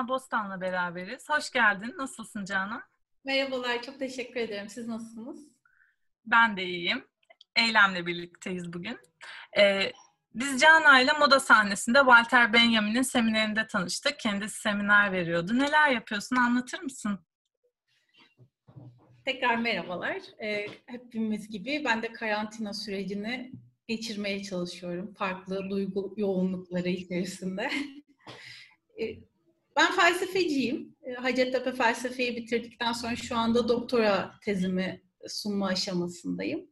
Canan Bostan'la beraberiz. Hoş geldin. Nasılsın Canan? Merhabalar, çok teşekkür ederim. Siz nasılsınız? Ben de iyiyim. Eylemle birlikteyiz bugün. Ee, biz Canan ile moda sahnesinde Walter Benjamin'in seminerinde tanıştık. Kendisi seminer veriyordu. Neler yapıyorsun anlatır mısın? Tekrar merhabalar. Ee, hepimiz gibi ben de karantina sürecini geçirmeye çalışıyorum. Farklı duygu yoğunlukları içerisinde. Ee, ben felsefeciyim. Ee, Hacettepe felsefeyi bitirdikten sonra şu anda doktora tezimi sunma aşamasındayım.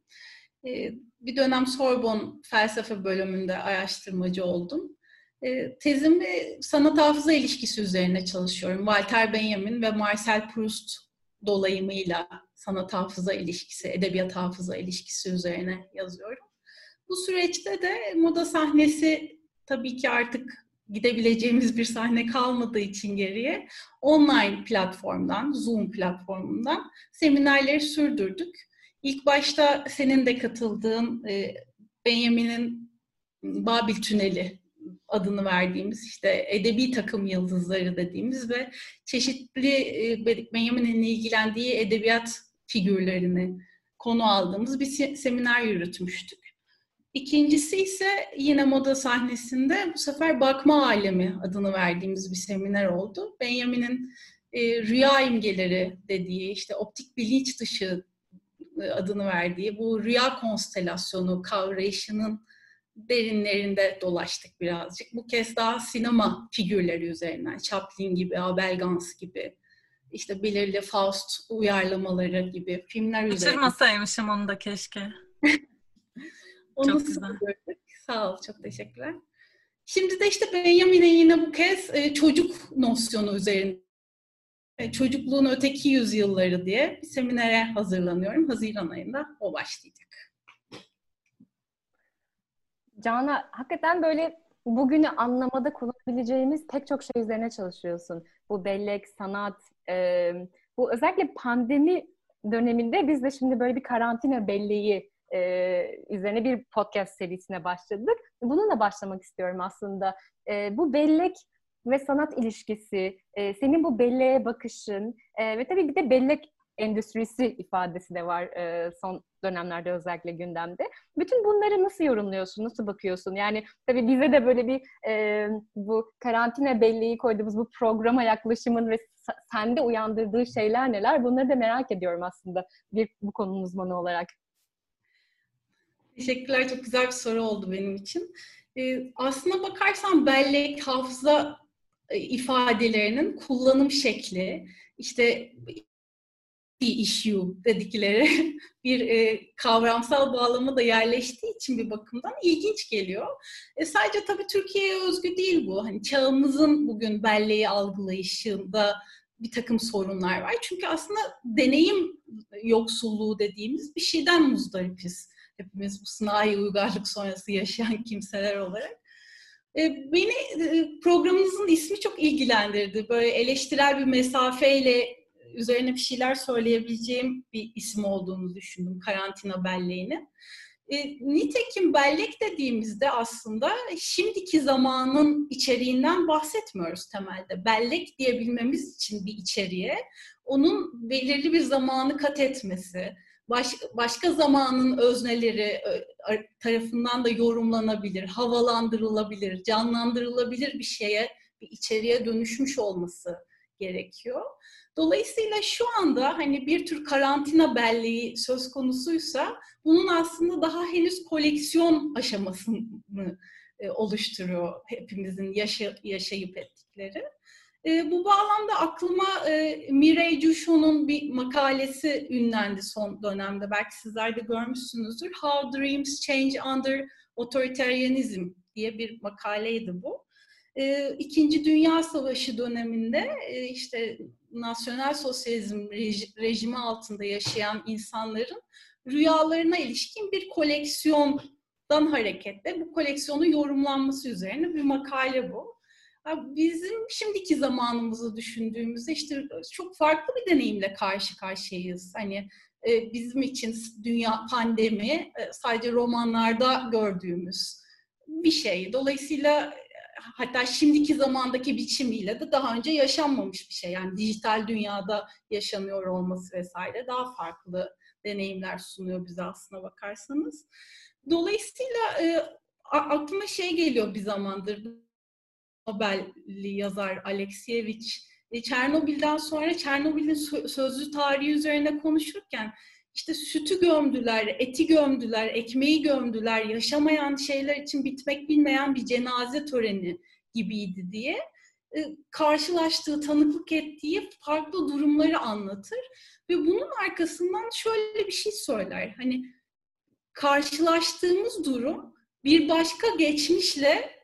Ee, bir dönem Sorbon felsefe bölümünde araştırmacı oldum. Tezimi sanat hafıza ilişkisi üzerine çalışıyorum. Walter Benjamin ve Marcel Proust dolayımıyla sanat hafıza ilişkisi, edebiyat hafıza ilişkisi üzerine yazıyorum. Bu süreçte de moda sahnesi tabii ki artık gidebileceğimiz bir sahne kalmadığı için geriye online platformdan, Zoom platformundan seminerleri sürdürdük. İlk başta senin de katıldığın e, Benjamin'in Babil Tüneli adını verdiğimiz işte edebi takım yıldızları dediğimiz ve çeşitli e, Benjamin'in ilgilendiği edebiyat figürlerini konu aldığımız bir seminer yürütmüştük. İkincisi ise yine moda sahnesinde bu sefer bakma alemi adını verdiğimiz bir seminer oldu. Benjamin'in e, rüya imgeleri dediği, işte optik bilinç dışı e, adını verdiği bu rüya konstelasyonu kavrayışının derinlerinde dolaştık birazcık. Bu kez daha sinema figürleri üzerinden, Chaplin gibi, Abel Gans gibi, işte belirli Faust uyarlamaları gibi filmler üzerinden. Kaçırmasaymışım onu da keşke. Onu çok güzel. Gördük. Sağ ol, çok teşekkürler. Şimdi de işte Benjamin'e yine bu kez e, çocuk nosyonu üzerinde e, çocukluğun öteki yüzyılları diye bir seminere hazırlanıyorum. Haziran ayında o başlayacak. Cana hakikaten böyle bugünü anlamada kullanabileceğimiz pek çok şey üzerine çalışıyorsun. Bu bellek, sanat, e, bu özellikle pandemi döneminde biz de şimdi böyle bir karantina belleği e, üzerine bir podcast serisine başladık. Bununla başlamak istiyorum aslında. E, bu bellek ve sanat ilişkisi, e, senin bu belleğe bakışın e, ve tabii bir de bellek endüstrisi ifadesi de var e, son dönemlerde özellikle gündemde. Bütün bunları nasıl yorumluyorsun, nasıl bakıyorsun? Yani tabii bize de böyle bir e, bu karantina belleği koyduğumuz bu programa yaklaşımın ve sende uyandırdığı şeyler neler? Bunları da merak ediyorum aslında bir bu konunun uzmanı olarak. Teşekkürler. Çok güzel bir soru oldu benim için. Ee, aslına bakarsan bellek, hafıza e, ifadelerinin kullanım şekli, işte bir issue dedikleri bir e, kavramsal bağlamı da yerleştiği için bir bakımdan ilginç geliyor. E, sadece tabii Türkiye'ye özgü değil bu. Hani çağımızın bugün belleği algılayışında bir takım sorunlar var. Çünkü aslında deneyim yoksulluğu dediğimiz bir şeyden muzdaripiz. Hepimiz bu sınai uygarlık sonrası yaşayan kimseler olarak. E, beni e, programınızın ismi çok ilgilendirdi. Böyle eleştirel bir mesafeyle üzerine bir şeyler söyleyebileceğim bir isim olduğunu düşündüm karantina belleğini. E, nitekim bellek dediğimizde aslında şimdiki zamanın içeriğinden bahsetmiyoruz temelde. Bellek diyebilmemiz için bir içeriğe onun belirli bir zamanı kat etmesi, baş, başka zamanın özneleri tarafından da yorumlanabilir, havalandırılabilir, canlandırılabilir bir şeye, bir içeriğe dönüşmüş olması gerekiyor. Dolayısıyla şu anda hani bir tür karantina belleği söz konusuysa bunun aslında daha henüz koleksiyon aşamasını e, oluşturuyor hepimizin yaşa, yaşayıp ettikleri. E, bu bağlamda aklıma e, Mireille Duchon'un bir makalesi ünlendi son dönemde. Belki sizler de görmüşsünüzdür. How Dreams Change Under Authoritarianism diye bir makaleydi bu. E, İkinci Dünya Savaşı döneminde e, işte nasyonel sosyalizm rejimi altında yaşayan insanların rüyalarına ilişkin bir koleksiyondan hareketle bu koleksiyonun yorumlanması üzerine bir makale bu. Bizim şimdiki zamanımızı düşündüğümüzde işte çok farklı bir deneyimle karşı karşıyayız. Hani e, bizim için dünya pandemi e, sadece romanlarda gördüğümüz bir şey. Dolayısıyla hatta şimdiki zamandaki biçimiyle de daha önce yaşanmamış bir şey. Yani dijital dünyada yaşanıyor olması vesaire daha farklı deneyimler sunuyor bize aslına bakarsanız. Dolayısıyla e, aklıma şey geliyor bir zamandır. Nobel'li yazar Alexievich e, Çernobil'den sonra Çernobil'in sözlü tarihi üzerine konuşurken işte sütü gömdüler, eti gömdüler, ekmeği gömdüler, yaşamayan şeyler için bitmek bilmeyen bir cenaze töreni gibiydi diye e, karşılaştığı, tanıklık ettiği farklı durumları anlatır ve bunun arkasından şöyle bir şey söyler. Hani karşılaştığımız durum bir başka geçmişle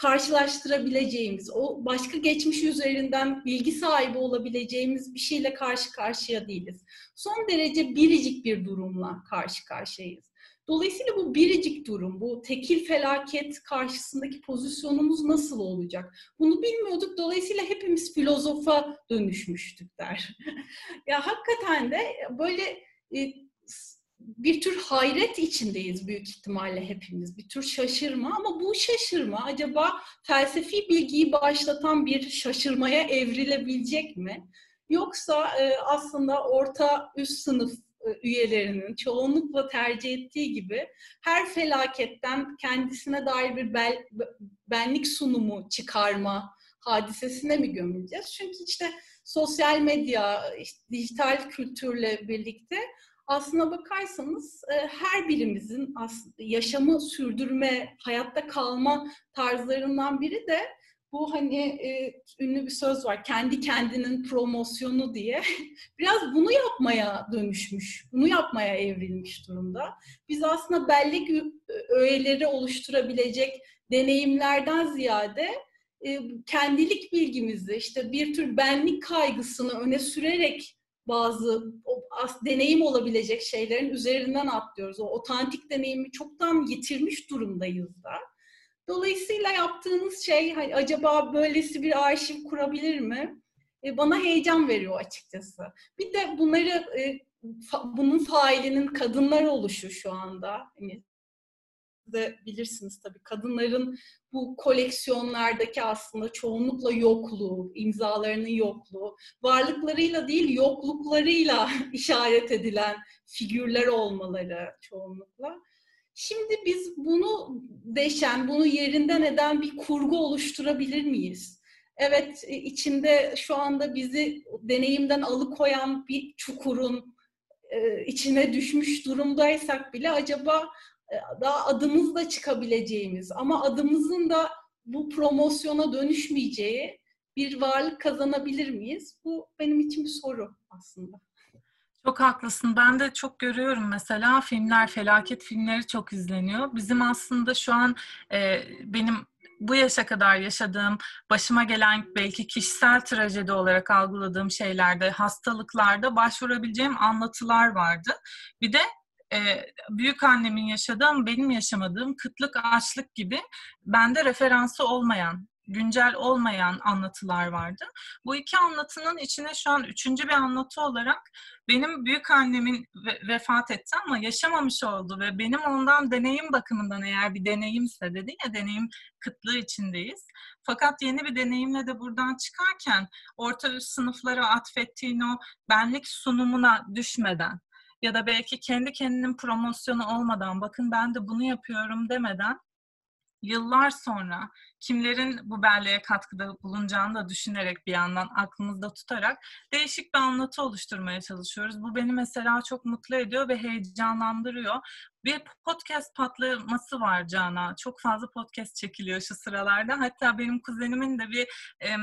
karşılaştırabileceğimiz, o başka geçmiş üzerinden bilgi sahibi olabileceğimiz bir şeyle karşı karşıya değiliz. Son derece biricik bir durumla karşı karşıyayız. Dolayısıyla bu biricik durum, bu tekil felaket karşısındaki pozisyonumuz nasıl olacak? Bunu bilmiyorduk. Dolayısıyla hepimiz filozofa dönüşmüştük der. ya hakikaten de böyle e, bir tür hayret içindeyiz büyük ihtimalle hepimiz. Bir tür şaşırma ama bu şaşırma acaba felsefi bilgiyi başlatan bir şaşırmaya evrilebilecek mi? Yoksa e, aslında orta üst sınıf e, üyelerinin çoğunlukla tercih ettiği gibi her felaketten kendisine dair bir bel, benlik sunumu çıkarma hadisesine mi gömüleceğiz? Çünkü işte sosyal medya, işte dijital kültürle birlikte aslına bakarsanız e, her birimizin yaşamı sürdürme, hayatta kalma tarzlarından biri de bu hani e, ünlü bir söz var kendi kendinin promosyonu diye biraz bunu yapmaya dönüşmüş, bunu yapmaya evrilmiş durumda. Biz aslında bellek öğeleri oluşturabilecek deneyimlerden ziyade e, kendilik bilgimizi işte bir tür benlik kaygısını öne sürerek bazı o, as, deneyim olabilecek şeylerin üzerinden atlıyoruz. O otantik deneyimi çoktan yitirmiş durumdayız da. Dolayısıyla yaptığınız şey hani acaba böylesi bir arşiv kurabilir mi? E, bana heyecan veriyor açıkçası. Bir de bunları e, fa, bunun failinin kadınlar oluşu şu anda. Hani de bilirsiniz tabii kadınların bu koleksiyonlardaki aslında çoğunlukla yokluğu, imzalarının yokluğu, varlıklarıyla değil yokluklarıyla işaret edilen figürler olmaları çoğunlukla. Şimdi biz bunu deşen, bunu yerinden eden bir kurgu oluşturabilir miyiz? Evet, e, içinde şu anda bizi deneyimden alıkoyan bir çukurun e, içine düşmüş durumdaysak bile acaba daha adımızla çıkabileceğimiz ama adımızın da bu promosyona dönüşmeyeceği bir varlık kazanabilir miyiz? Bu benim için bir soru aslında. Çok haklısın. Ben de çok görüyorum mesela filmler, felaket filmleri çok izleniyor. Bizim aslında şu an e, benim bu yaşa kadar yaşadığım, başıma gelen belki kişisel trajedi olarak algıladığım şeylerde, hastalıklarda başvurabileceğim anlatılar vardı. Bir de e, büyük annemin yaşadığı ama benim yaşamadığım kıtlık, açlık gibi bende referansı olmayan, güncel olmayan anlatılar vardı. Bu iki anlatının içine şu an üçüncü bir anlatı olarak benim büyük annemin vefat etti ama yaşamamış oldu ve benim ondan deneyim bakımından eğer bir deneyimse dedi ya deneyim kıtlığı içindeyiz. Fakat yeni bir deneyimle de buradan çıkarken orta üst sınıflara atfettiğin o benlik sunumuna düşmeden ya da belki kendi kendinin promosyonu olmadan bakın ben de bunu yapıyorum. demeden yıllar sonra kimlerin bu belleğe katkıda bulunacağını da düşünerek bir yandan aklımızda tutarak değişik bir anlatı oluşturmaya çalışıyoruz. Bu beni mesela çok mutlu ediyor ve heyecanlandırıyor. Bir podcast patlaması var Cana. Çok fazla podcast çekiliyor şu sıralarda. Hatta benim kuzenimin de bir e,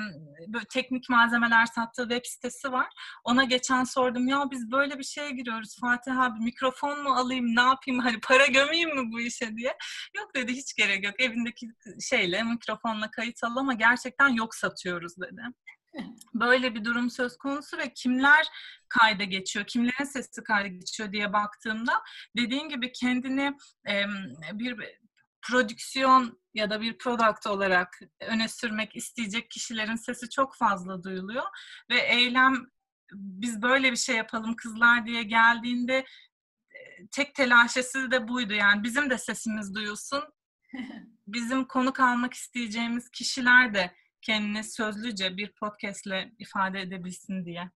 böyle teknik malzemeler sattığı web sitesi var. Ona geçen sordum ya biz böyle bir şeye giriyoruz Fatih abi mikrofon mu alayım ne yapayım hani para gömeyim mi bu işe diye. Yok dedi hiç gerek yok evindeki şeyle mikrofonla kayıt al ama gerçekten yok satıyoruz dedi. Böyle bir durum söz konusu ve kimler kayda geçiyor, kimlerin sesi kayda geçiyor diye baktığımda dediğin gibi kendini e, bir prodüksiyon ya da bir product olarak öne sürmek isteyecek kişilerin sesi çok fazla duyuluyor ve eylem biz böyle bir şey yapalım kızlar diye geldiğinde tek telaşesi de buydu yani bizim de sesimiz duyulsun bizim konuk almak isteyeceğimiz kişiler de kendini sözlüce bir podcastle ifade edebilsin diye.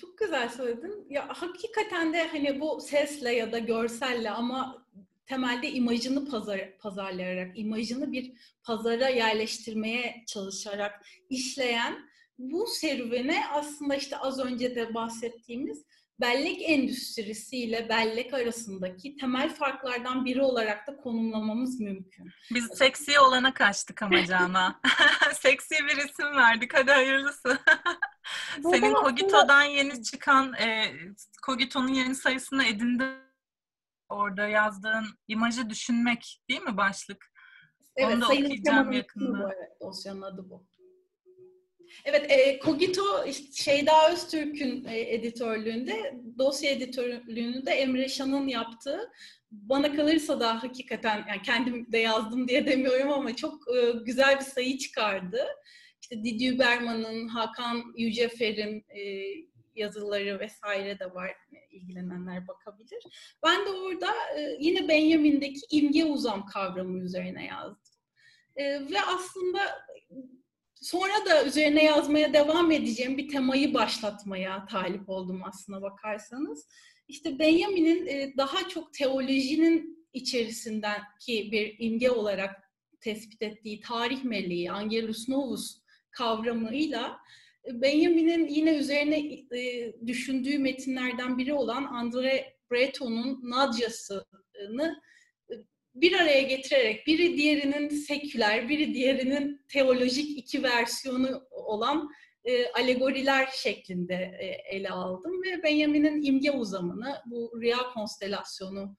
Çok güzel söyledin. Ya hakikaten de hani bu sesle ya da görselle ama temelde imajını pazar, pazarlayarak, imajını bir pazara yerleştirmeye çalışarak işleyen bu serüvene aslında işte az önce de bahsettiğimiz bellek endüstrisiyle bellek arasındaki temel farklardan biri olarak da konumlamamız mümkün. Biz seksi olana kaçtık ama Cana. seksi bir isim verdik. Hadi hayırlısı. Senin Kogito'dan yeni çıkan, e, Kogito'nun yeni sayısını edindi. Orada yazdığın imajı düşünmek değil mi başlık? Evet, Onu da okuyacağım yakında. Bu, evet, dosyanın adı bu. Evet, e, Kogito işte Şeyda Öztürk'ün e, editörlüğünde, dosya editörlüğünü de Emre Şan'ın yaptığı. Bana kalırsa da hakikaten, yani kendim de yazdım diye demiyorum ama çok e, güzel bir sayı çıkardı. İşte Didi Berman'ın, Hakan Yücefer'in e, yazıları vesaire de var. ilgilenenler bakabilir. Ben de orada e, yine Benjamin'deki imge uzam kavramı üzerine yazdım. E, ve aslında Sonra da üzerine yazmaya devam edeceğim bir temayı başlatmaya talip oldum aslına bakarsanız. İşte Benjamin'in e, daha çok teolojinin içerisinden ki bir imge olarak tespit ettiği tarih meleği, Angelus Novus kavramıyla e, Benjamin'in yine üzerine e, düşündüğü metinlerden biri olan André Breton'un Nadyası'nı bir araya getirerek biri diğerinin seküler, biri diğerinin teolojik iki versiyonu olan e, alegoriler şeklinde e, ele aldım ve Benjamin'in imge uzamını bu rüya konstelasyonu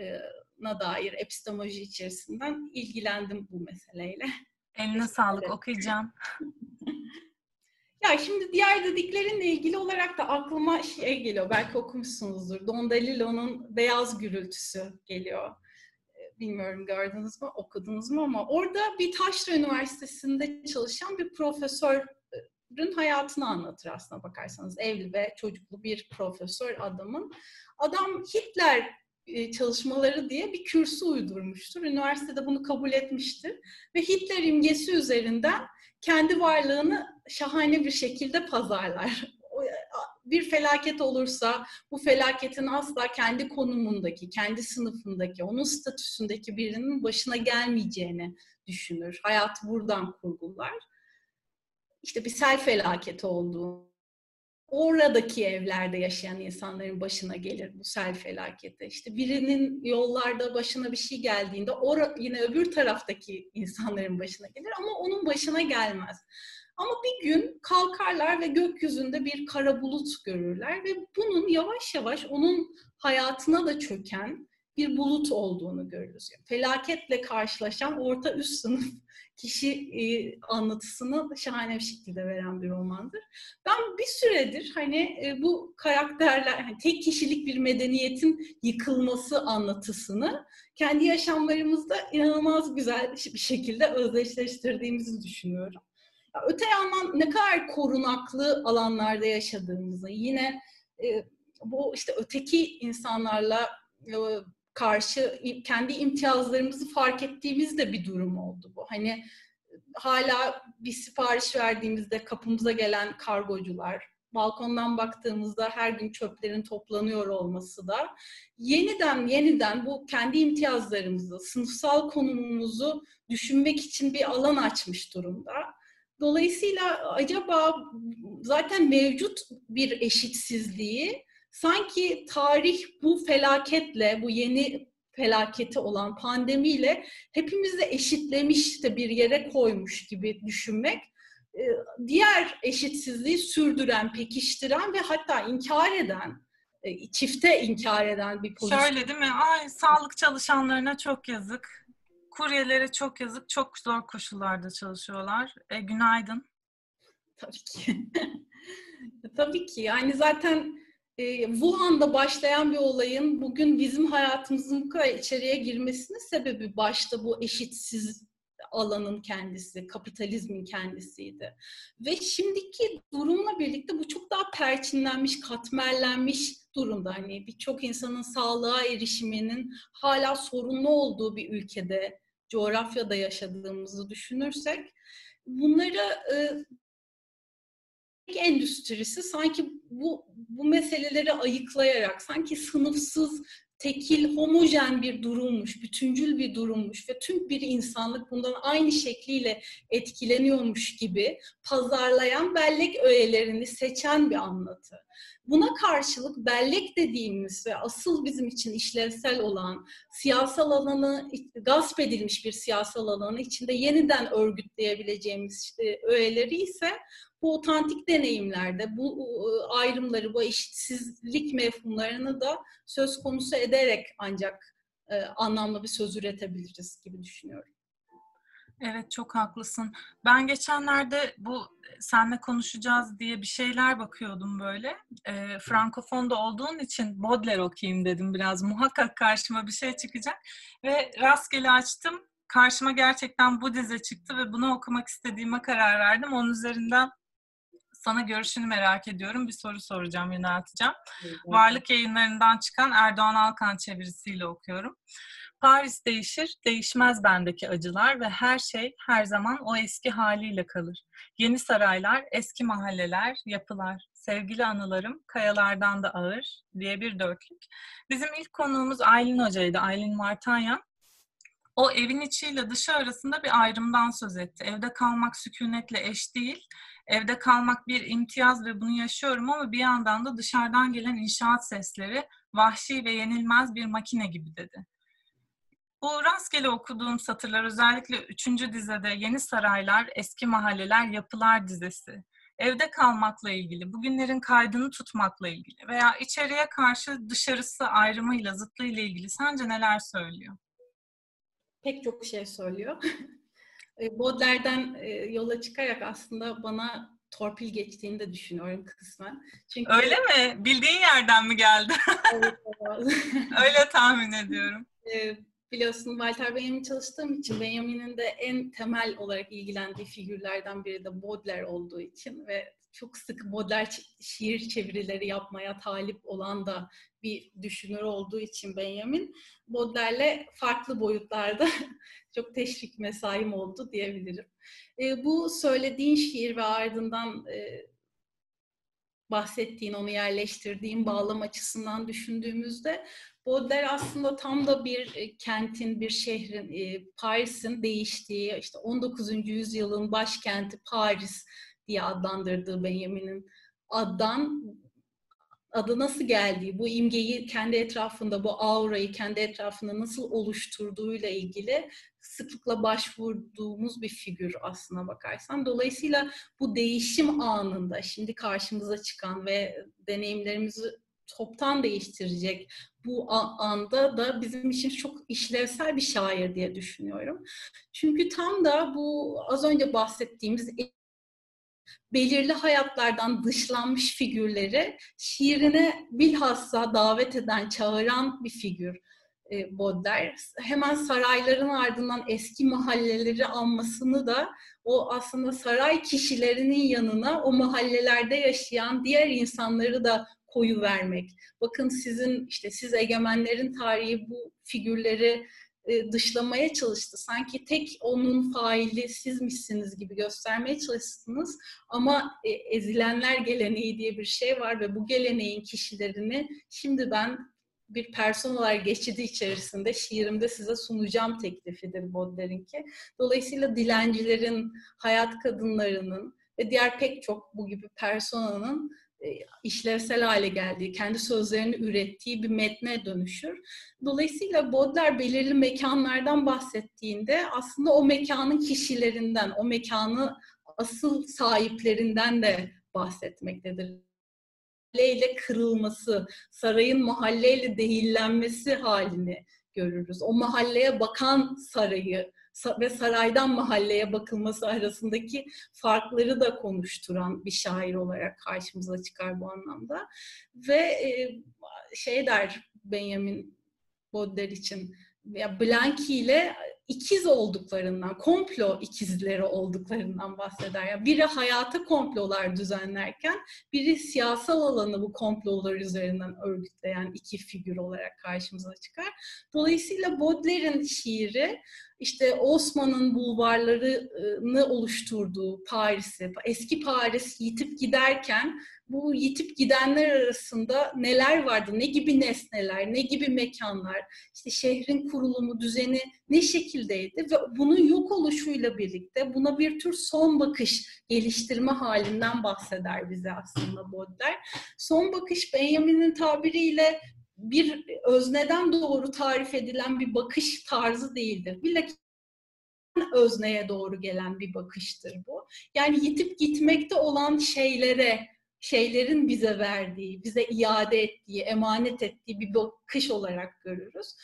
e, na dair epistemoloji içerisinden ilgilendim bu meseleyle. Eline sağlık okuyacağım. ya şimdi diğer dediklerinle ilgili olarak da aklıma şey geliyor. Belki okumuşsunuzdur. Don DeLillo'nun Beyaz Gürültüsü geliyor bilmiyorum gördünüz mü, okudunuz mu ama orada bir Taşra Üniversitesi'nde çalışan bir profesörün hayatını anlatır aslında bakarsanız. Evli ve çocuklu bir profesör adamın. Adam Hitler e, çalışmaları diye bir kürsü uydurmuştur. Üniversitede bunu kabul etmiştir. Ve Hitler imgesi üzerinden kendi varlığını şahane bir şekilde pazarlar bir felaket olursa bu felaketin asla kendi konumundaki, kendi sınıfındaki, onun statüsündeki birinin başına gelmeyeceğini düşünür. Hayatı buradan kurgular. İşte bir sel felaketi olduğu, oradaki evlerde yaşayan insanların başına gelir bu sel felaketi. İşte birinin yollarda başına bir şey geldiğinde or yine öbür taraftaki insanların başına gelir ama onun başına gelmez. Ama bir gün kalkarlar ve gökyüzünde bir kara bulut görürler ve bunun yavaş yavaş onun hayatına da çöken bir bulut olduğunu görürüz. Yani felaketle karşılaşan orta üst sınıf kişi e, anlatısını şahane bir şekilde veren bir romandır. Ben bir süredir hani e, bu karakterler, hani tek kişilik bir medeniyetin yıkılması anlatısını kendi yaşamlarımızda inanılmaz güzel bir şekilde özdeşleştirdiğimizi düşünüyorum. Öte yandan ne kadar korunaklı alanlarda yaşadığımızı, yine e, bu işte öteki insanlarla e, karşı kendi imtiyazlarımızı fark ettiğimiz de bir durum oldu bu. Hani hala bir sipariş verdiğimizde kapımıza gelen kargocular, balkondan baktığımızda her gün çöplerin toplanıyor olması da yeniden yeniden bu kendi imtiyazlarımızı, sınıfsal konumumuzu düşünmek için bir alan açmış durumda. Dolayısıyla acaba zaten mevcut bir eşitsizliği sanki tarih bu felaketle, bu yeni felaketi olan pandemiyle hepimizi eşitlemiş de bir yere koymuş gibi düşünmek diğer eşitsizliği sürdüren, pekiştiren ve hatta inkar eden, çifte inkar eden bir pozisyon. Şöyle değil mi? Ay sağlık çalışanlarına çok yazık Kuryelere çok yazık. Çok zor koşullarda çalışıyorlar. E, günaydın. Tabii ki. Tabii ki. Yani zaten e, Wuhan'da başlayan bir olayın bugün bizim hayatımızın bu kadar içeriye girmesinin sebebi başta bu eşitsiz alanın kendisi, kapitalizmin kendisiydi. Ve şimdiki durumla birlikte bu çok daha perçinlenmiş, katmerlenmiş durumda. Hani birçok insanın sağlığa erişiminin hala sorunlu olduğu bir ülkede coğrafyada yaşadığımızı düşünürsek bunları e, endüstrisi sanki bu bu meseleleri ayıklayarak sanki sınıfsız tekil, homojen bir durummuş, bütüncül bir durummuş ve tüm bir insanlık bundan aynı şekliyle etkileniyormuş gibi pazarlayan bellek öğelerini seçen bir anlatı. Buna karşılık bellek dediğimiz ve asıl bizim için işlevsel olan siyasal alanı, gasp edilmiş bir siyasal alanı içinde yeniden örgütleyebileceğimiz e, öğeleri ise bu otantik deneyimlerde bu e, ayrımları, bu eşitsizlik mefhumlarını da söz konusu ederek ancak e, anlamlı bir söz üretebiliriz gibi düşünüyorum. Evet çok haklısın. Ben geçenlerde bu senle konuşacağız diye bir şeyler bakıyordum böyle. E, Frankofonda olduğun için Baudelaire okuyayım dedim biraz. Muhakkak karşıma bir şey çıkacak. Ve rastgele açtım. Karşıma gerçekten bu dize çıktı ve bunu okumak istediğime karar verdim. Onun üzerinden sana görüşünü merak ediyorum. Bir soru soracağım, yönelteceğim. Evet. Varlık yayınlarından çıkan Erdoğan Alkan çevirisiyle okuyorum. Paris değişir, değişmez bendeki acılar ve her şey her zaman o eski haliyle kalır. Yeni saraylar, eski mahalleler, yapılar, sevgili anılarım kayalardan da ağır diye bir dörtlük. Bizim ilk konuğumuz Aylin Hoca'ydı, Aylin Martanyan. O evin içiyle dışı arasında bir ayrımdan söz etti. Evde kalmak sükunetle eş değil, evde kalmak bir imtiyaz ve bunu yaşıyorum ama bir yandan da dışarıdan gelen inşaat sesleri vahşi ve yenilmez bir makine gibi dedi. Bu rastgele okuduğum satırlar özellikle üçüncü dizede Yeni Saraylar, Eski Mahalleler, Yapılar dizesi. Evde kalmakla ilgili, bugünlerin kaydını tutmakla ilgili veya içeriye karşı dışarısı ayrımıyla, zıtlığıyla ilgili sence neler söylüyor? Pek çok şey söylüyor. E, Baudelaire'den e, yola çıkarak aslında bana torpil geçtiğini de düşünüyorum kısmen. Çünkü Öyle mi? Bildiğin yerden mi geldi? evet, Öyle tahmin ediyorum. E, biliyorsun Walter Benjamin çalıştığım için Benjamin'in de en temel olarak ilgilendiği figürlerden biri de Baudelaire olduğu için ve çok sık Baudelaire şiir çevirileri yapmaya talip olan da bir düşünür olduğu için Benjamin, Baudelaire'le farklı boyutlarda çok teşvik mesaim oldu diyebilirim. E, bu söylediğin şiir ve ardından e, bahsettiğin, onu yerleştirdiğin bağlam açısından düşündüğümüzde Baudelaire aslında tam da bir e, kentin, bir şehrin, e, Paris'in değiştiği, işte 19. yüzyılın başkenti Paris diye adlandırdığı Benjamin'in addan adı nasıl geldiği, bu imgeyi kendi etrafında, bu aurayı kendi etrafında nasıl oluşturduğuyla ilgili sıklıkla başvurduğumuz bir figür aslına bakarsan. Dolayısıyla bu değişim anında şimdi karşımıza çıkan ve deneyimlerimizi toptan değiştirecek bu anda da bizim için çok işlevsel bir şair diye düşünüyorum. Çünkü tam da bu az önce bahsettiğimiz belirli hayatlardan dışlanmış figürleri şiirine bilhassa davet eden, çağıran bir figür e, Baudelaire. Hemen sarayların ardından eski mahalleleri almasını da o aslında saray kişilerinin yanına o mahallelerde yaşayan diğer insanları da koyu vermek. Bakın sizin işte siz egemenlerin tarihi bu figürleri e, dışlamaya çalıştı. Sanki tek onun faili sizmişsiniz gibi göstermeye çalıştınız. Ama e, ezilenler geleneği diye bir şey var ve bu geleneğin kişilerini şimdi ben bir personalar geçidi içerisinde şiirimde size sunacağım teklifidir Baudelaire'inki. Dolayısıyla dilencilerin, hayat kadınlarının ve diğer pek çok bu gibi personanın işlevsel hale geldiği, kendi sözlerini ürettiği bir metne dönüşür. Dolayısıyla Baudelaire belirli mekanlardan bahsettiğinde aslında o mekanın kişilerinden, o mekanı asıl sahiplerinden de bahsetmektedir. Mahalleyle kırılması, sarayın mahalleyle değillenmesi halini görürüz. O mahalleye bakan sarayı, ve saraydan mahalleye bakılması arasındaki farkları da konuşturan bir şair olarak karşımıza çıkar bu anlamda. Ve e, şey der Benjamin Baudelaire için ya Blanqui ile ikiz olduklarından, komplo ikizleri olduklarından bahseder. Yani biri hayata komplolar düzenlerken, biri siyasal alanı bu komplolar üzerinden örgütleyen iki figür olarak karşımıza çıkar. Dolayısıyla Baudelaire'in şiiri işte Osman'ın bulvarlarını oluşturduğu Paris'i, eski Paris yitip giderken bu yitip gidenler arasında neler vardı, ne gibi nesneler, ne gibi mekanlar, işte şehrin kurulumu, düzeni ne şekildeydi ve bunun yok oluşuyla birlikte buna bir tür son bakış geliştirme halinden bahseder bize aslında Baudelaire. Son bakış Benjamin'in tabiriyle bir özneden doğru tarif edilen bir bakış tarzı değildir. Bilakis özneye doğru gelen bir bakıştır bu. Yani yitip gitmekte olan şeylere, şeylerin bize verdiği, bize iade ettiği, emanet ettiği bir bakış olarak görürüz.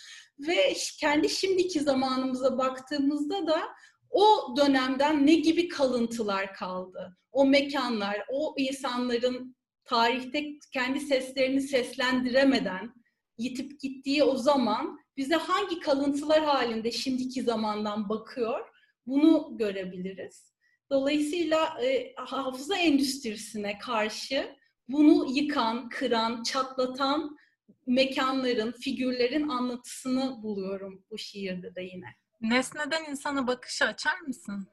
Ve kendi şimdiki zamanımıza baktığımızda da o dönemden ne gibi kalıntılar kaldı? O mekanlar, o insanların tarihte kendi seslerini seslendiremeden yitip gittiği o zaman bize hangi kalıntılar halinde şimdiki zamandan bakıyor bunu görebiliriz. Dolayısıyla e, hafıza endüstrisine karşı bunu yıkan, kıran, çatlatan mekanların, figürlerin anlatısını buluyorum bu şiirde de yine. Nesneden insana bakışı açar mısın?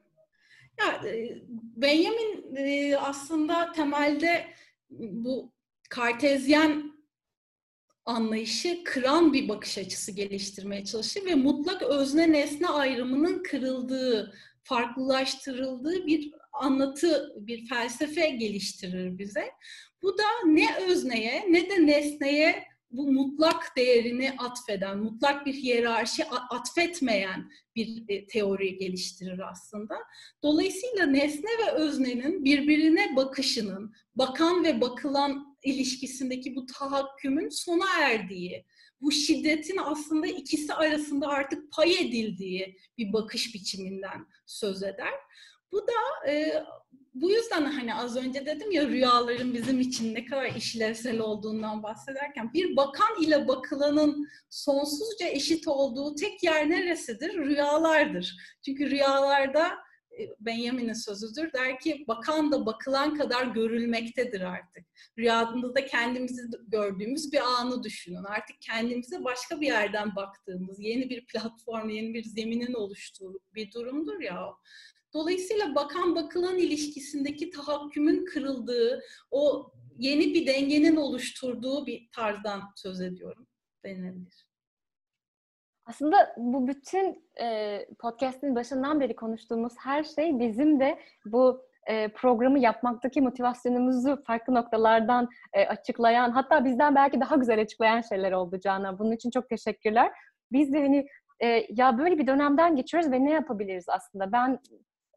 Ya e, Benjamin e, aslında temelde bu kartezyen anlayışı kıran bir bakış açısı geliştirmeye çalışır ve mutlak özne nesne ayrımının kırıldığı, farklılaştırıldığı bir anlatı, bir felsefe geliştirir bize. Bu da ne özneye ne de nesneye bu mutlak değerini atfeden, mutlak bir hiyerarşi atfetmeyen bir e, teori geliştirir aslında. Dolayısıyla nesne ve öznenin birbirine bakışının, bakan ve bakılan ilişkisindeki bu tahakkümün sona erdiği, bu şiddetin aslında ikisi arasında artık pay edildiği bir bakış biçiminden söz eder. Bu da e, bu yüzden hani az önce dedim ya rüyaların bizim için ne kadar işlevsel olduğundan bahsederken bir bakan ile bakılanın sonsuzca eşit olduğu tek yer neresidir? Rüyalardır. Çünkü rüyalarda e, Benjamin'in sözüdür. Der ki bakan da bakılan kadar görülmektedir artık. Rüyamızda kendimizi gördüğümüz bir anı düşünün. Artık kendimize başka bir yerden baktığımız, yeni bir platform, yeni bir zeminin oluştuğu bir durumdur ya. Dolayısıyla bakan bakılan ilişkisindeki tahakkümün kırıldığı, o yeni bir dengenin oluşturduğu bir tarzdan söz ediyorum denilebilir. Aslında bu bütün e, podcast'in başından beri konuştuğumuz her şey bizim de bu e, programı yapmaktaki motivasyonumuzu farklı noktalardan e, açıklayan, hatta bizden belki daha güzel açıklayan şeyler oldu Canan. Bunun için çok teşekkürler. Biz de hani e, ya böyle bir dönemden geçiyoruz ve ne yapabiliriz aslında? Ben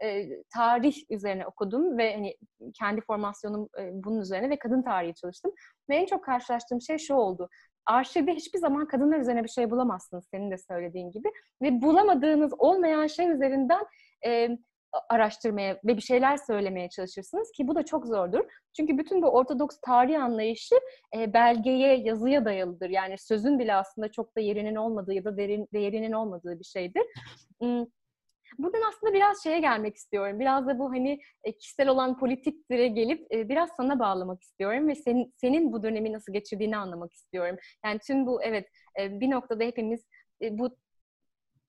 e, tarih üzerine okudum ve hani kendi formasyonum e, bunun üzerine ve kadın tarihi çalıştım. Ve en çok karşılaştığım şey şu oldu. Arşivde hiçbir zaman kadınlar üzerine bir şey bulamazsınız senin de söylediğin gibi. Ve bulamadığınız olmayan şey üzerinden e, araştırmaya ve bir şeyler söylemeye çalışırsınız ki bu da çok zordur. Çünkü bütün bu ortodoks tarih anlayışı e, belgeye, yazıya dayalıdır. Yani sözün bile aslında çok da yerinin olmadığı ya da derin, değerinin olmadığı bir şeydir. Buradan aslında biraz şeye gelmek istiyorum. Biraz da bu hani e, kişisel olan politiklere gelip e, biraz sana bağlamak istiyorum ve senin, senin bu dönemi nasıl geçirdiğini anlamak istiyorum. Yani tüm bu evet e, bir noktada hepimiz bu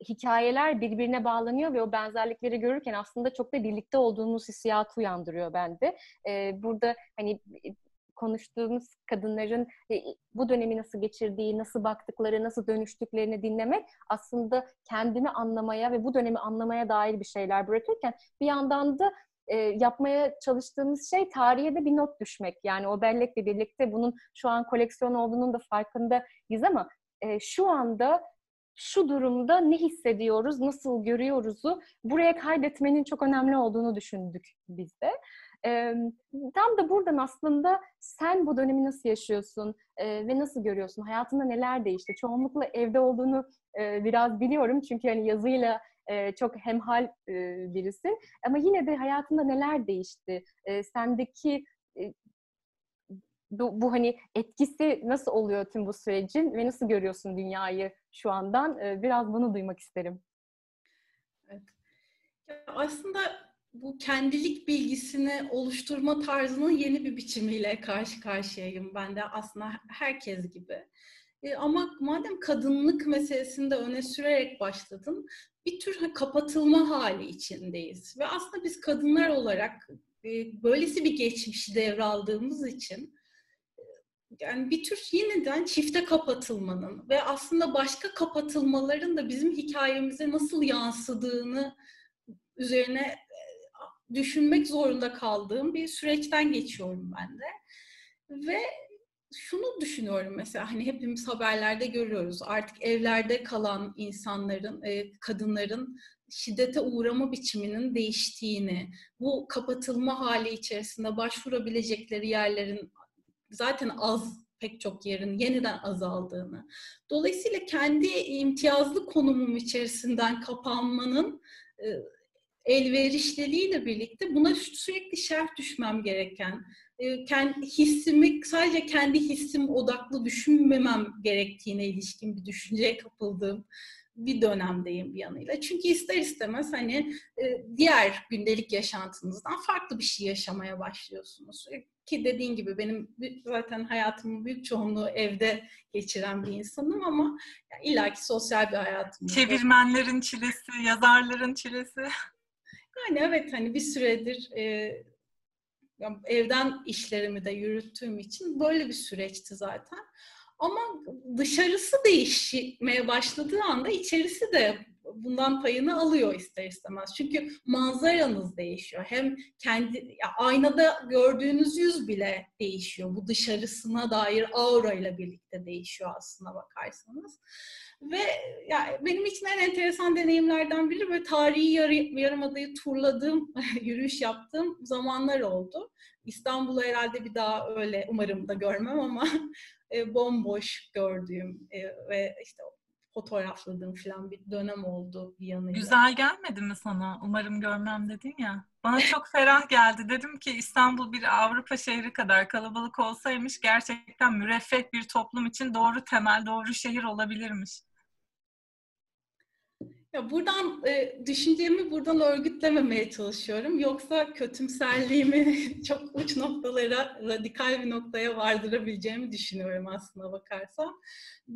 hikayeler birbirine bağlanıyor ve o benzerlikleri görürken aslında çok da birlikte olduğumuz hissiyatı uyandırıyor bende. Burada hani konuştuğumuz kadınların e, bu dönemi nasıl geçirdiği, nasıl baktıkları, nasıl dönüştüklerini dinlemek aslında kendimi anlamaya ve bu dönemi anlamaya dair bir şeyler bırakırken bir yandan da e, yapmaya çalıştığımız şey tarihe de bir not düşmek. Yani o bellekle birlikte bunun şu an koleksiyon olduğunun da farkındayız ama e, şu anda şu durumda ne hissediyoruz, nasıl görüyoruzu buraya kaydetmenin çok önemli olduğunu düşündük biz de. E, tam da buradan aslında sen bu dönemi nasıl yaşıyorsun e, ve nasıl görüyorsun? Hayatında neler değişti? Çoğunlukla evde olduğunu e, biraz biliyorum çünkü hani yazıyla e, çok hemhal e, birisi. Ama yine de hayatında neler değişti? E, sendeki e, bu, bu hani etkisi nasıl oluyor tüm bu sürecin ve nasıl görüyorsun dünyayı şu andan? E, biraz bunu duymak isterim. Evet. aslında bu kendilik bilgisini oluşturma tarzının yeni bir biçimiyle karşı karşıyayım ben de aslında herkes gibi. E, ama madem kadınlık meselesini de öne sürerek başladın, bir tür kapatılma hali içindeyiz. Ve aslında biz kadınlar olarak e, böylesi bir geçmişi devraldığımız için e, yani bir tür yeniden çifte kapatılmanın ve aslında başka kapatılmaların da bizim hikayemize nasıl yansıdığını üzerine düşünmek zorunda kaldığım bir süreçten geçiyorum ben de. Ve şunu düşünüyorum mesela hani hepimiz haberlerde görüyoruz artık evlerde kalan insanların, e, kadınların şiddete uğrama biçiminin değiştiğini, bu kapatılma hali içerisinde başvurabilecekleri yerlerin zaten az pek çok yerin yeniden azaldığını. Dolayısıyla kendi imtiyazlı konumum içerisinden kapanmanın e, elverişliliğiyle birlikte buna sürekli şerh düşmem gereken, e, kendi hissimi sadece kendi hissim odaklı düşünmemem gerektiğine ilişkin bir düşünceye kapıldığım bir dönemdeyim bir yanıyla. Çünkü ister istemez hani e, diğer gündelik yaşantınızdan farklı bir şey yaşamaya başlıyorsunuz. E, ki dediğin gibi benim zaten hayatımın büyük çoğunluğu evde geçiren bir insanım ama illaki sosyal bir hayatım. Çevirmenlerin çilesi, yazarların çilesi. Yani evet hani bir süredir e, evden işlerimi de yürüttüğüm için böyle bir süreçti zaten. Ama dışarısı değişmeye başladığı anda içerisi de bundan payını alıyor ister istemez. Çünkü manzaranız değişiyor. Hem kendi ya aynada gördüğünüz yüz bile değişiyor. Bu dışarısına dair aura ile birlikte değişiyor aslına bakarsanız. Ve ya benim için en enteresan deneyimlerden biri böyle tarihi yarı, yarımadayı turladığım, yürüyüş yaptığım zamanlar oldu. İstanbul'u herhalde bir daha öyle umarım da görmem ama e, bomboş gördüğüm e, ve işte fotoğrafladığım falan bir dönem oldu bir yanıyla. Güzel gelmedi mi sana? Umarım görmem dedin ya. Bana çok ferah geldi. Dedim ki İstanbul bir Avrupa şehri kadar kalabalık olsaymış gerçekten müreffeh bir toplum için doğru temel, doğru şehir olabilirmiş. Ya buradan e, düşüncemi buradan örgütlememeye çalışıyorum. Yoksa kötümserliğimi çok uç noktalara, radikal bir noktaya vardırabileceğimi düşünüyorum aslında bakarsam.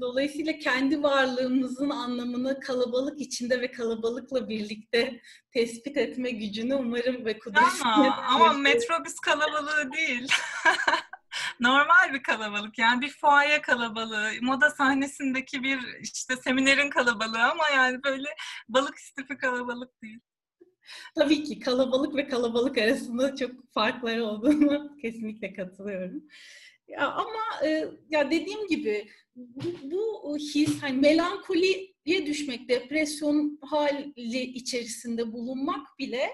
Dolayısıyla kendi varlığımızın anlamını kalabalık içinde ve kalabalıkla birlikte tespit etme gücünü umarım ve kudretini... Ama, ama metrobüs kalabalığı değil. normal bir kalabalık yani bir fuaye kalabalığı, moda sahnesindeki bir işte seminerin kalabalığı ama yani böyle balık istifi kalabalık değil. Tabii ki kalabalık ve kalabalık arasında çok farklar olduğunu kesinlikle katılıyorum. Ya ama e, ya dediğim gibi bu, bu his hani melankoliye düşmek, depresyon hali içerisinde bulunmak bile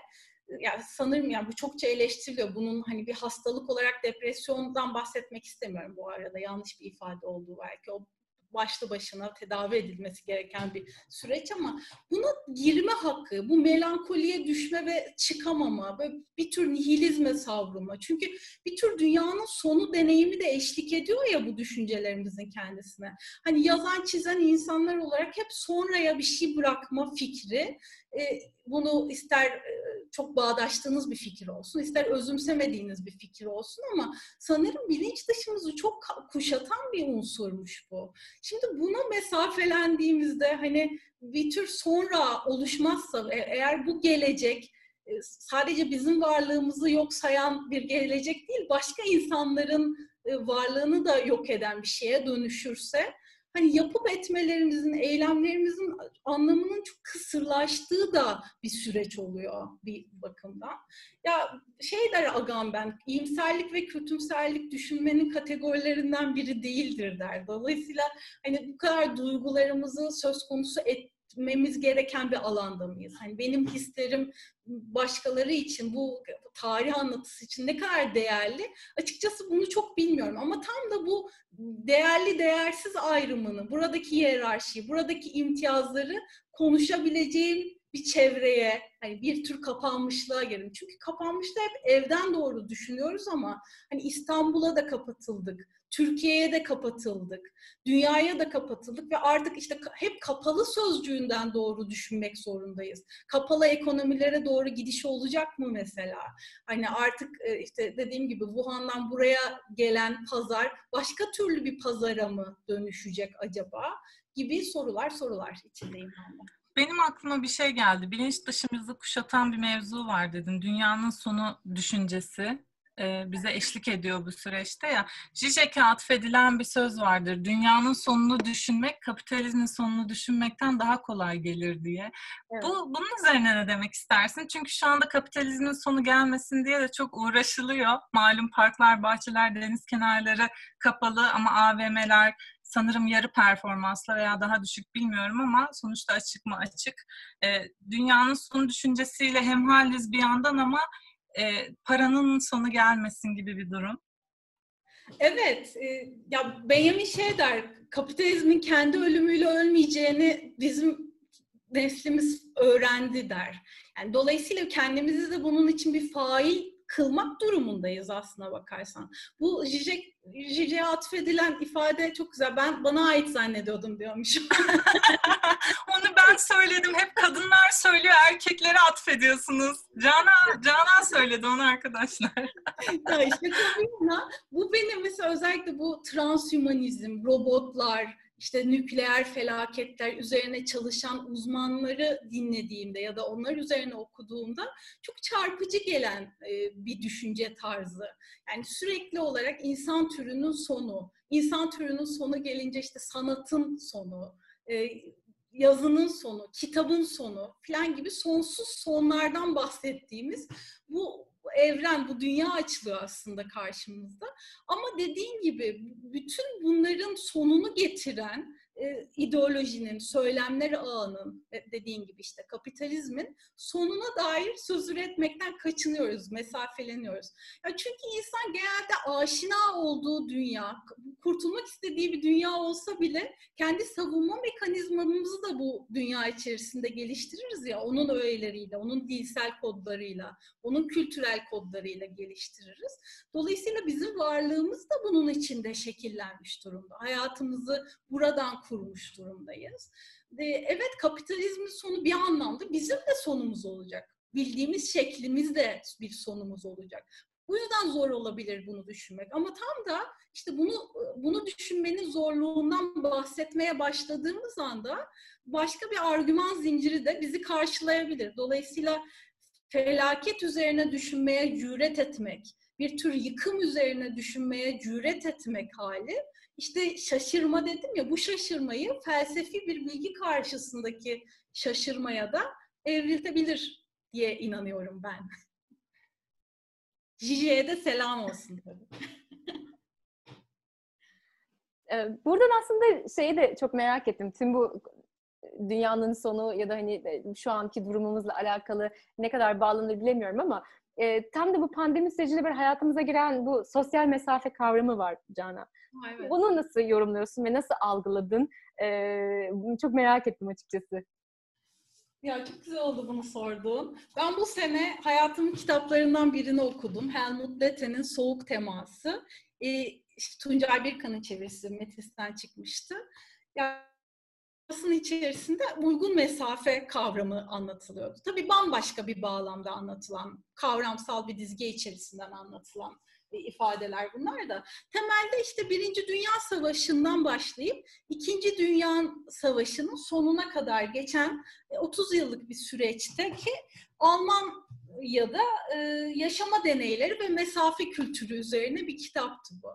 yani sanırım yani bu çokça eleştiriliyor. Bunun hani bir hastalık olarak depresyondan bahsetmek istemiyorum bu arada. Yanlış bir ifade olduğu belki. O başlı başına tedavi edilmesi gereken bir süreç ama buna girme hakkı, bu melankoliye düşme ve çıkamama, böyle bir tür nihilizme savrulma. Çünkü bir tür dünyanın sonu deneyimi de eşlik ediyor ya bu düşüncelerimizin kendisine. Hani yazan çizen insanlar olarak hep sonraya bir şey bırakma fikri e, bunu ister e, çok bağdaştığınız bir fikir olsun, ister özümsemediğiniz bir fikir olsun ama sanırım bilinç dışımızı çok kuşatan bir unsurmuş bu. Şimdi buna mesafelendiğimizde hani bir tür sonra oluşmazsa e, eğer bu gelecek sadece bizim varlığımızı yok sayan bir gelecek değil, başka insanların varlığını da yok eden bir şeye dönüşürse hani yapıp etmelerimizin, eylemlerimizin anlamının çok kısırlaştığı da bir süreç oluyor bir bakımdan. Ya şey der Agam ben, iyimserlik ve kötümserlik düşünmenin kategorilerinden biri değildir der. Dolayısıyla hani bu kadar duygularımızı söz konusu et, etmemiz gereken bir alanda mıyız? Hani benim hislerim başkaları için bu tarih anlatısı için ne kadar değerli? Açıkçası bunu çok bilmiyorum ama tam da bu değerli değersiz ayrımını, buradaki hiyerarşiyi, buradaki imtiyazları konuşabileceğim bir çevreye, hani bir tür kapanmışlığa gelin. Çünkü kapanmışta hep evden doğru düşünüyoruz ama hani İstanbul'a da kapatıldık. Türkiye'ye de kapatıldık. Dünyaya da kapatıldık ve artık işte hep kapalı sözcüğünden doğru düşünmek zorundayız. Kapalı ekonomilere doğru gidiş olacak mı mesela? Hani artık e, işte dediğim gibi Wuhan'dan buraya gelen pazar başka türlü bir pazara mı dönüşecek acaba? Gibi sorular sorular içindeyim ben. Benim aklıma bir şey geldi. Bilinç dışımızı kuşatan bir mevzu var dedin. Dünyanın sonu düşüncesi bize eşlik ediyor bu süreçte ya. Zizek'e atfedilen bir söz vardır. Dünyanın sonunu düşünmek, kapitalizmin sonunu düşünmekten daha kolay gelir diye. Evet. Bu bunun üzerine ne demek istersin? Çünkü şu anda kapitalizmin sonu gelmesin diye de çok uğraşılıyor. Malum parklar, bahçeler, deniz kenarları kapalı ama AVM'ler sanırım yarı performansla veya daha düşük bilmiyorum ama sonuçta açık mı açık. E, dünyanın sonu düşüncesiyle hemhaliz bir yandan ama e, paranın sonu gelmesin gibi bir durum. Evet, e, ya Benjamin şey der, kapitalizmin kendi ölümüyle ölmeyeceğini bizim neslimiz öğrendi der. Yani dolayısıyla kendimizi de bunun için bir fail kılmak durumundayız aslına bakarsan. Bu Zizek Jice'ye atfedilen ifade çok güzel. Ben bana ait zannediyordum diyormuş. Onu ben söyledim. Hep kadınlar söylüyor, erkeklere atfediyorsunuz. Cana, Cana söyledi onu arkadaşlar. ya işte bu benim mesela özellikle bu transhumanizm, robotlar, işte nükleer felaketler üzerine çalışan uzmanları dinlediğimde ya da onlar üzerine okuduğumda çok çarpıcı gelen e, bir düşünce tarzı. Yani sürekli olarak insan türünün sonu, insan türünün sonu gelince işte sanatın sonu, e, yazının sonu, kitabın sonu falan gibi sonsuz sonlardan bahsettiğimiz bu evren, bu dünya açılıyor aslında karşımızda. Ama dediğin gibi bütün bunların sonunu getiren e, ideolojinin, söylemler ağının dediğin gibi işte kapitalizmin sonuna dair söz üretmekten kaçınıyoruz, mesafeleniyoruz. Ya çünkü insan genelde aşina olduğu dünya, kurtulmak istediği bir dünya olsa bile kendi savunma mekanizmamızı da bu dünya içerisinde geliştiririz ya onun öğeleriyle, onun dilsel kodlarıyla, onun kültürel kodlarıyla geliştiririz. Dolayısıyla bizim varlığımız da bunun içinde şekillenmiş durumda. Hayatımızı buradan kurmuş durumdayız. Evet kapitalizmin sonu bir anlamda bizim de sonumuz olacak. Bildiğimiz şeklimizde bir sonumuz olacak. Bu yüzden zor olabilir bunu düşünmek. Ama tam da işte bunu bunu düşünmenin zorluğundan bahsetmeye başladığımız anda başka bir argüman zinciri de bizi karşılayabilir. Dolayısıyla felaket üzerine düşünmeye cüret etmek, bir tür yıkım üzerine düşünmeye cüret etmek hali işte şaşırma dedim ya bu şaşırmayı felsefi bir bilgi karşısındaki şaşırmaya da evriltebilir diye inanıyorum ben. Jiji'ye de selam olsun tabii. Ee, buradan aslında şeyi de çok merak ettim. Tüm bu dünyanın sonu ya da hani e, şu anki durumumuzla alakalı ne kadar bağlanır bilemiyorum ama e, tam da bu pandemi sürecinde bir hayatımıza giren bu sosyal mesafe kavramı var Canan. Evet. Bunu nasıl yorumluyorsun ve nasıl algıladın? Ee, çok merak ettim açıkçası. Ya çok güzel oldu bunu sorduğun. Ben bu sene hayatımın kitaplarından birini okudum. Helmut Lette'nin Soğuk Teması. Ee, işte Tuncay Birkan'ın çevirisi Metis'ten çıkmıştı. Yani içerisinde uygun mesafe kavramı anlatılıyordu. Tabii bambaşka bir bağlamda anlatılan, kavramsal bir dizge içerisinden anlatılan ifadeler bunlar da. Temelde işte Birinci Dünya Savaşı'ndan başlayıp İkinci Dünya Savaşı'nın sonuna kadar geçen 30 e, yıllık bir süreçte ki Alman ya da e, yaşama deneyleri ve mesafe kültürü üzerine bir kitaptı bu.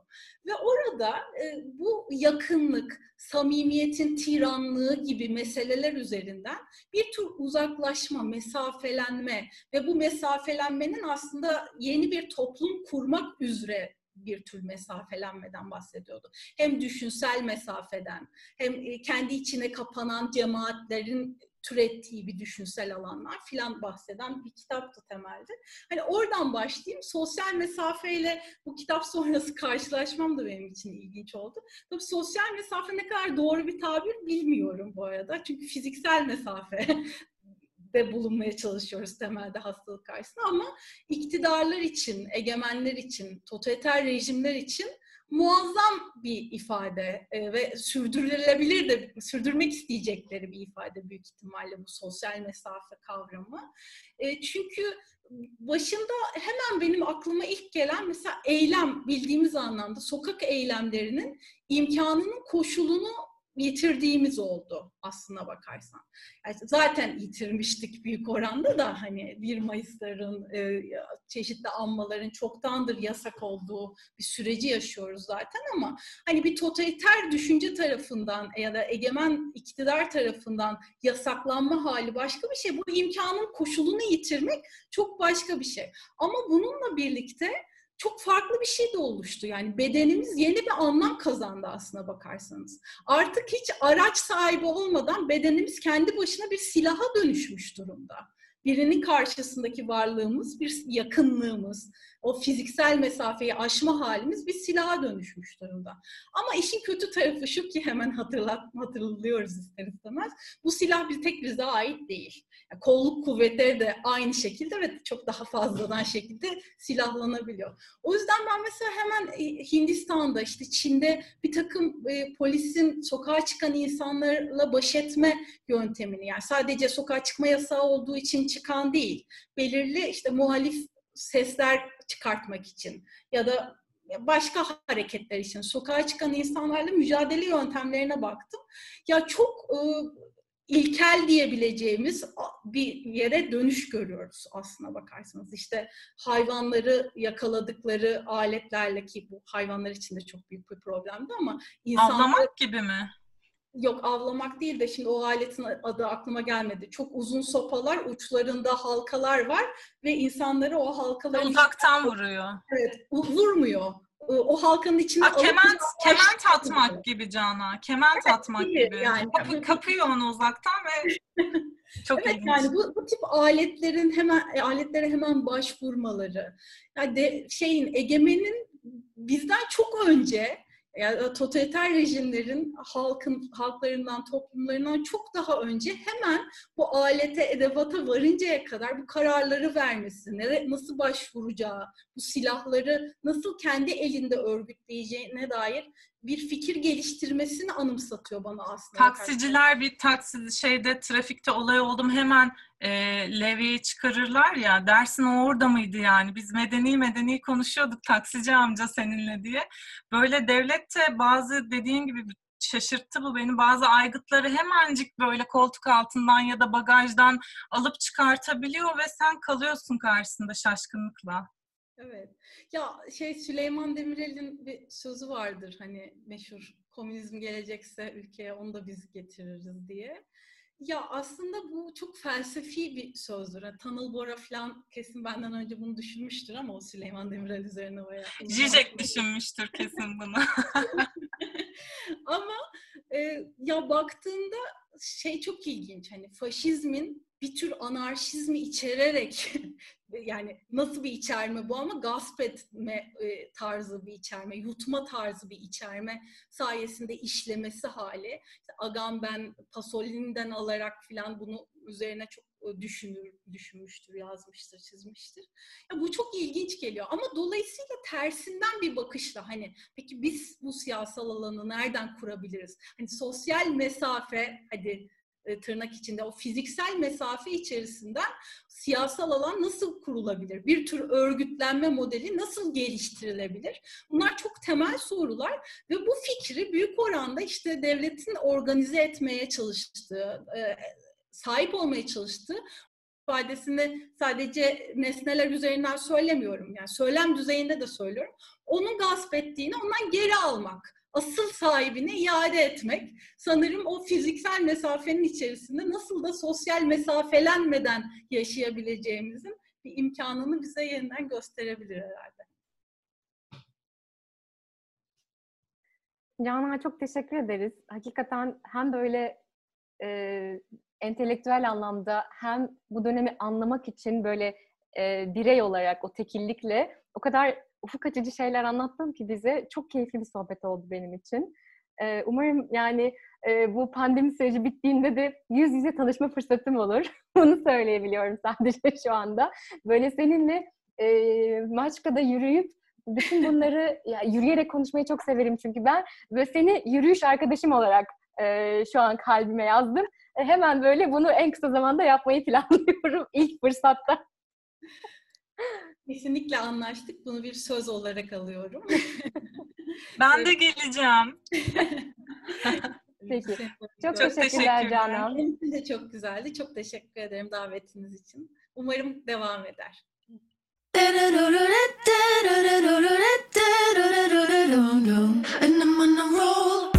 Ve orada e, bu yakınlık, samimiyetin tiranlığı gibi meseleler üzerinden bir tür uzaklaşma, mesafelenme ve bu mesafelenmenin aslında yeni bir toplum kurmak üzere bir tür mesafelenmeden bahsediyordu. Hem düşünsel mesafeden, hem e, kendi içine kapanan cemaatlerin türettiği bir düşünsel alanlar filan bahseden bir kitaptı temelde. Hani oradan başlayayım. Sosyal mesafeyle bu kitap sonrası karşılaşmam da benim için ilginç oldu. Tabii sosyal mesafe ne kadar doğru bir tabir bilmiyorum bu arada. Çünkü fiziksel mesafe de bulunmaya çalışıyoruz temelde hastalık karşısında ama iktidarlar için, egemenler için, totaliter rejimler için muazzam bir ifade e, ve sürdürülebilir de sürdürmek isteyecekleri bir ifade büyük ihtimalle bu sosyal mesafe kavramı. E, çünkü başında hemen benim aklıma ilk gelen mesela eylem bildiğimiz anlamda sokak eylemlerinin imkanının koşulunu yitirdiğimiz oldu aslına bakarsan. Yani zaten yitirmiştik büyük oranda da hani 1 Mayıs'ların e, çeşitli anmaların çoktandır yasak olduğu bir süreci yaşıyoruz zaten ama hani bir totaliter düşünce tarafından ya da egemen iktidar tarafından yasaklanma hali başka bir şey. Bu imkanın koşulunu yitirmek çok başka bir şey. Ama bununla birlikte çok farklı bir şey de oluştu. Yani bedenimiz yeni bir anlam kazandı aslına bakarsanız. Artık hiç araç sahibi olmadan bedenimiz kendi başına bir silaha dönüşmüş durumda birinin karşısındaki varlığımız, bir yakınlığımız, o fiziksel mesafeyi aşma halimiz bir silaha dönüşmüş durumda. Ama işin kötü tarafı şu ki hemen hatırlat, hatırlıyoruz ister istemez. Bu silah bir tek bize ait değil. Yani kolluk kuvvetleri de aynı şekilde ve çok daha fazladan şekilde silahlanabiliyor. O yüzden ben mesela hemen e, Hindistan'da işte Çin'de bir takım e, polisin sokağa çıkan insanlarla baş etme yöntemini yani sadece sokağa çıkma yasağı olduğu için çıkan değil. Belirli işte muhalif sesler çıkartmak için ya da başka hareketler için sokağa çıkan insanlarla mücadele yöntemlerine baktım. Ya çok e, ilkel diyebileceğimiz bir yere dönüş görüyoruz aslına bakarsanız. İşte hayvanları yakaladıkları aletlerle ki bu hayvanlar için de çok büyük bir problemdi ama insanlar... Avlamak gibi mi? Yok avlamak değil de şimdi o aletin adı aklıma gelmedi. Çok uzun sopalar, uçlarında halkalar var ve insanları o halkaların... Uzaktan vuruyor. Evet, vurmuyor. O halkanın içine Ha, kement, kement atmak gibi Cana. Kement evet, atmak gibi. Yani. Kapı, kapıyor onu uzaktan ve çok evet, ilginç. yani bu, bu tip aletlerin hemen aletlere hemen başvurmaları. Yani de, şeyin egemenin bizden çok önce yani totaliter rejimlerin halkın halklarından, toplumlarından çok daha önce hemen bu alete, edevata varıncaya kadar bu kararları vermesi, nasıl başvuracağı, bu silahları nasıl kendi elinde örgütleyeceğine dair bir fikir geliştirmesini anımsatıyor bana aslında. Taksiciler bir taksi şeyde trafikte olay oldum hemen e, levyeyi çıkarırlar ya dersin o orada mıydı yani biz medeni medeni konuşuyorduk taksici amca seninle diye. Böyle devlet de bazı dediğin gibi şaşırttı bu beni. Bazı aygıtları hemencik böyle koltuk altından ya da bagajdan alıp çıkartabiliyor ve sen kalıyorsun karşısında şaşkınlıkla. Evet. Ya şey Süleyman Demirel'in bir sözü vardır hani meşhur komünizm gelecekse ülkeye onu da biz getiririz diye. Ya aslında bu çok felsefi bir sözdür. Yani Tanıl Bora falan kesin benden önce bunu düşünmüştür ama o Süleyman Demirel üzerine bayağı... Zizek düşünmüştür kesin bunu. ama e, ya baktığında şey çok ilginç. Hani faşizmin bir tür anarşizmi içererek yani nasıl bir içerme bu ama gasp etme e, tarzı bir içerme, yutma tarzı bir içerme sayesinde işlemesi hali. İşte Agamben Pasolini'den alarak filan bunu üzerine çok e, düşünür, düşünmüştür, yazmıştır, çizmiştir. Ya bu çok ilginç geliyor ama dolayısıyla tersinden bir bakışla hani peki biz bu siyasal alanı nereden kurabiliriz? Hani sosyal mesafe hadi e, tırnak içinde o fiziksel mesafe içerisinden siyasal alan nasıl kurulabilir? Bir tür örgütlenme modeli nasıl geliştirilebilir? Bunlar çok temel sorular ve bu fikri büyük oranda işte devletin organize etmeye çalıştığı, e, sahip olmaya çalıştığı ifadesini sadece nesneler üzerinden söylemiyorum. Yani söylem düzeyinde de söylüyorum. Onun gasp ettiğini ondan geri almak asıl sahibine iade etmek sanırım o fiziksel mesafenin içerisinde nasıl da sosyal mesafelenmeden yaşayabileceğimizin bir imkanını bize yeniden gösterebilir herhalde. Canan çok teşekkür ederiz. Hakikaten hem böyle e, entelektüel anlamda hem bu dönemi anlamak için böyle e, birey olarak o tekillikle o kadar ufuk açıcı şeyler anlattın ki bize. Çok keyifli bir sohbet oldu benim için. Ee, umarım yani e, bu pandemi süreci bittiğinde de yüz yüze tanışma fırsatım olur. Bunu söyleyebiliyorum sadece şu anda. Böyle seninle e, Maçka'da yürüyüp bütün bunları ya, yürüyerek konuşmayı çok severim çünkü ben ve seni yürüyüş arkadaşım olarak e, şu an kalbime yazdım. E, hemen böyle bunu en kısa zamanda yapmayı planlıyorum ilk fırsatta. Kesinlikle anlaştık. Bunu bir söz olarak alıyorum. ben de geleceğim. Peki. Çok, çok teşekkürler Canan. Benim için de çok güzeldi. Çok teşekkür ederim davetiniz için. Umarım devam eder. And I'm on a roll.